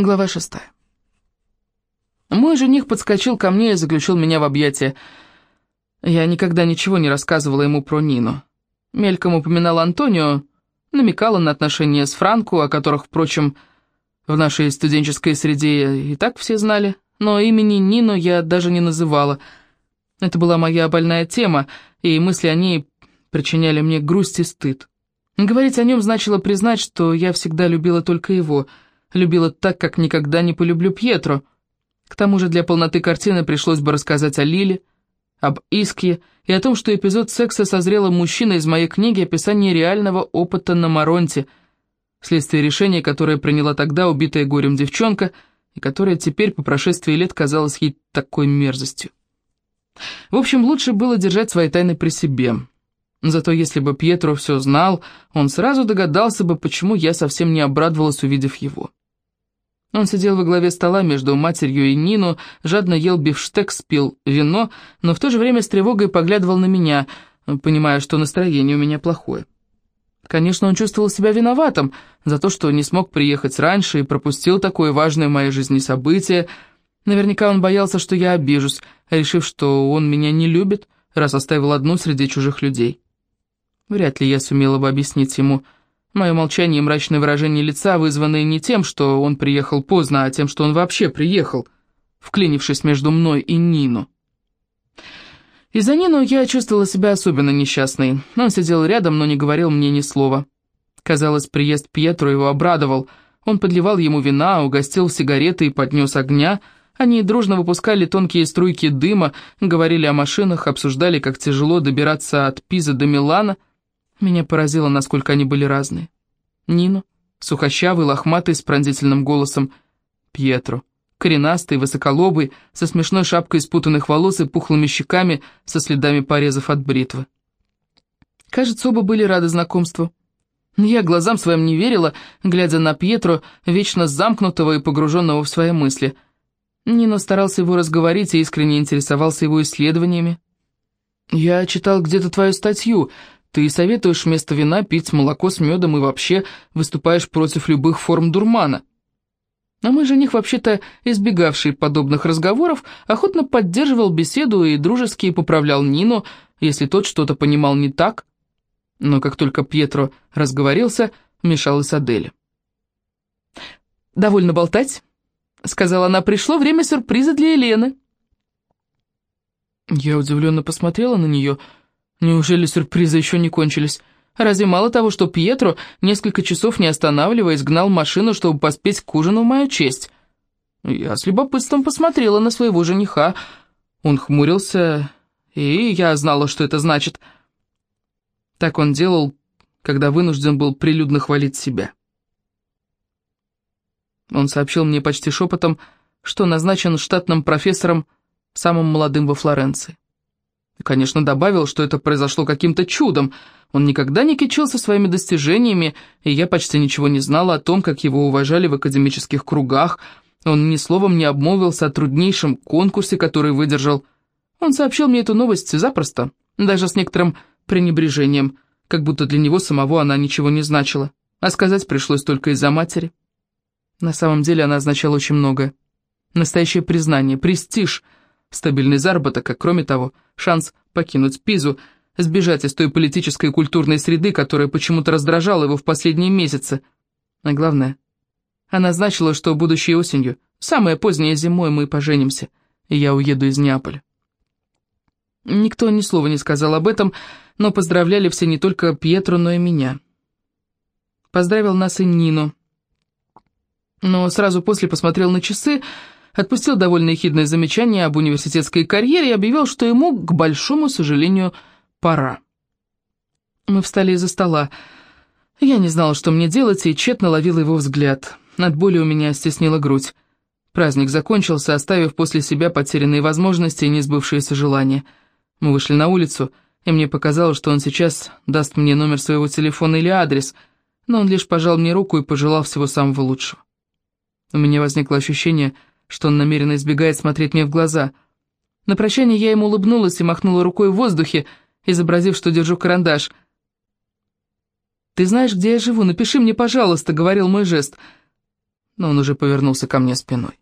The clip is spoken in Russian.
Глава шестая. Мой жених подскочил ко мне и заключил меня в объятия. Я никогда ничего не рассказывала ему про Нину. Мельком упоминала Антонио, намекала на отношения с Франко, о которых, впрочем, в нашей студенческой среде и так все знали, но имени Нину я даже не называла. Это была моя больная тема, и мысли о ней причиняли мне грусть и стыд. Говорить о нем значило признать, что я всегда любила только его, любила так, как никогда не полюблю Пьетро. К тому же для полноты картины пришлось бы рассказать о Лиле, об Иске и о том, что эпизод секса со зрелым мужчиной из моей книги «Описание реального опыта на Маронте», вследствие решения, которое приняла тогда убитая горем девчонка, и которая теперь, по прошествии лет, казалась ей такой мерзостью. В общем, лучше было держать свои тайны при себе. Зато если бы Пьетро все знал, он сразу догадался бы, почему я совсем не обрадовалась, увидев его. Он сидел во главе стола между матерью и Нину, жадно ел бифштекс, пил вино, но в то же время с тревогой поглядывал на меня, понимая, что настроение у меня плохое. Конечно, он чувствовал себя виноватым за то, что не смог приехать раньше и пропустил такое важное в моей жизни событие. Наверняка он боялся, что я обижусь, решив, что он меня не любит, раз оставил одну среди чужих людей. Вряд ли я сумела бы объяснить ему, Мое молчание и мрачное выражение лица вызваны не тем, что он приехал поздно, а тем, что он вообще приехал, вклинившись между мной и Нину. Из-за Нину я чувствовала себя особенно несчастной. Он сидел рядом, но не говорил мне ни слова. Казалось, приезд Пьетро его обрадовал. Он подливал ему вина, угостил сигареты и поднес огня. Они дружно выпускали тонкие струйки дыма, говорили о машинах, обсуждали, как тяжело добираться от Пиза до Милана — меня поразило, насколько они были разные. Нино, сухощавый, лохматый, с пронзительным голосом. Пьетро, коренастый, высоколобый, со смешной шапкой спутанных волос и пухлыми щеками, со следами порезов от бритвы. Кажется, оба были рады знакомству. Я глазам своим не верила, глядя на Пьетро, вечно замкнутого и погруженного в свои мысли. Нино старался его разговорить и искренне интересовался его исследованиями. «Я читал где-то твою статью», ты советуешь вместо вина пить молоко с медом и вообще выступаешь против любых форм дурмана. А мой жених, вообще-то избегавший подобных разговоров, охотно поддерживал беседу и дружески поправлял Нину, если тот что-то понимал не так. Но как только Пьетро разговорился, вмешалась Адель. «Довольно болтать», — сказала она, — «пришло время сюрприза для Елены». Я удивленно посмотрела на нее, — Неужели сюрпризы еще не кончились? Разве мало того, что Пьетро, несколько часов не останавливаясь, гнал машину, чтобы поспеть к ужину в мою честь? Я с любопытством посмотрела на своего жениха. Он хмурился, и я знала, что это значит. Так он делал, когда вынужден был прилюдно хвалить себя. Он сообщил мне почти шепотом, что назначен штатным профессором, самым молодым во Флоренции. И, конечно, добавил, что это произошло каким-то чудом. Он никогда не кичился своими достижениями, и я почти ничего не знала о том, как его уважали в академических кругах. Он ни словом не обмолвился о труднейшем конкурсе, который выдержал. Он сообщил мне эту новость запросто, даже с некоторым пренебрежением, как будто для него самого она ничего не значила. А сказать пришлось только из-за матери. На самом деле она означала очень многое. Настоящее признание, престиж — стабильный заработок, а кроме того, шанс покинуть Пизу, сбежать из той политической и культурной среды, которая почему-то раздражала его в последние месяцы. А главное, она значила, что будущей осенью, самое позднее зимой, мы поженимся, и я уеду из Неаполя. Никто ни слова не сказал об этом, но поздравляли все не только Пьетро, но и меня. Поздравил нас и Нину. Но сразу после посмотрел на часы, отпустил довольно ехидное замечание об университетской карьере и объявил, что ему, к большому сожалению, пора. Мы встали из-за стола. Я не знала, что мне делать, и тщетно ловила его взгляд. От боли у меня стеснила грудь. Праздник закончился, оставив после себя потерянные возможности и несбывшиеся желания. Мы вышли на улицу, и мне показалось, что он сейчас даст мне номер своего телефона или адрес, но он лишь пожал мне руку и пожелал всего самого лучшего. У меня возникло ощущение, что он намеренно избегает смотреть мне в глаза. На прощание я ему улыбнулась и махнула рукой в воздухе, изобразив, что держу карандаш. «Ты знаешь, где я живу? Напиши мне, пожалуйста», — говорил мой жест. но он уже повернулся ко мне спиной.